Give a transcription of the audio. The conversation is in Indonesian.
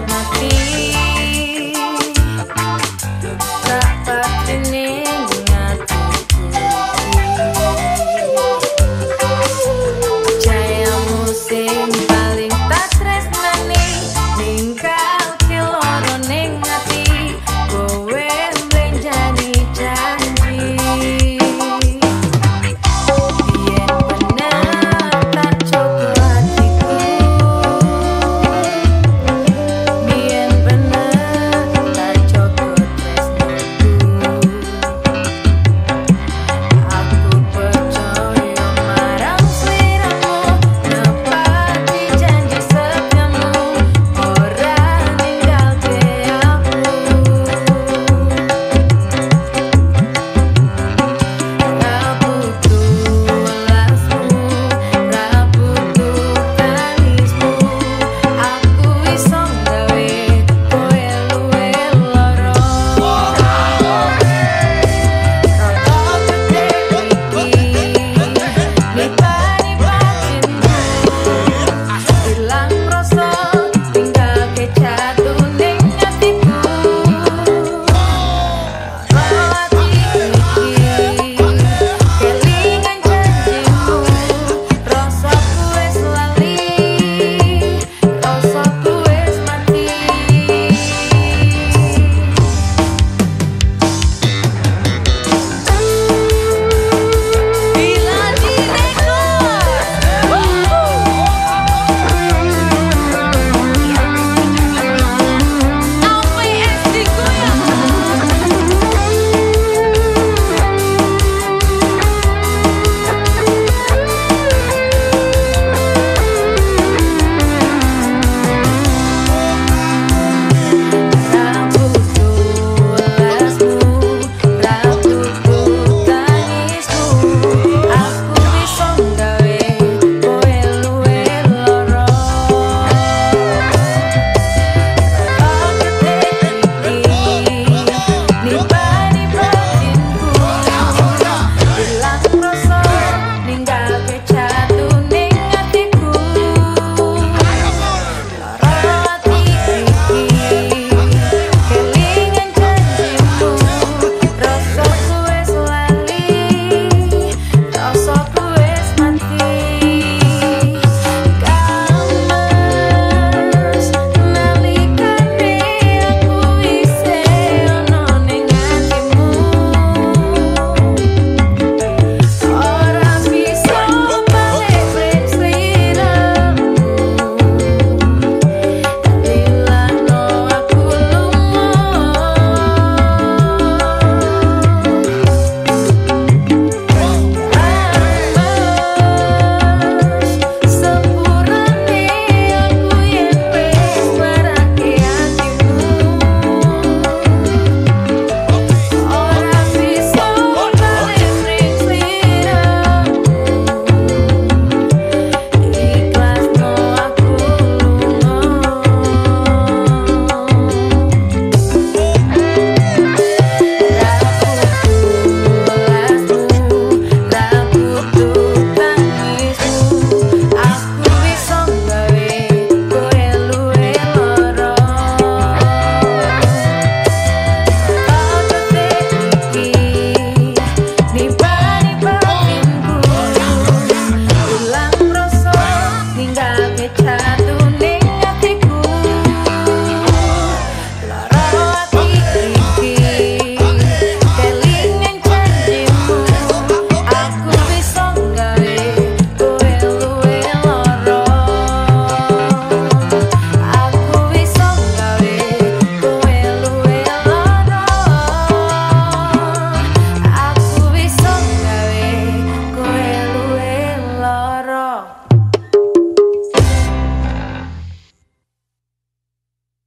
Mati.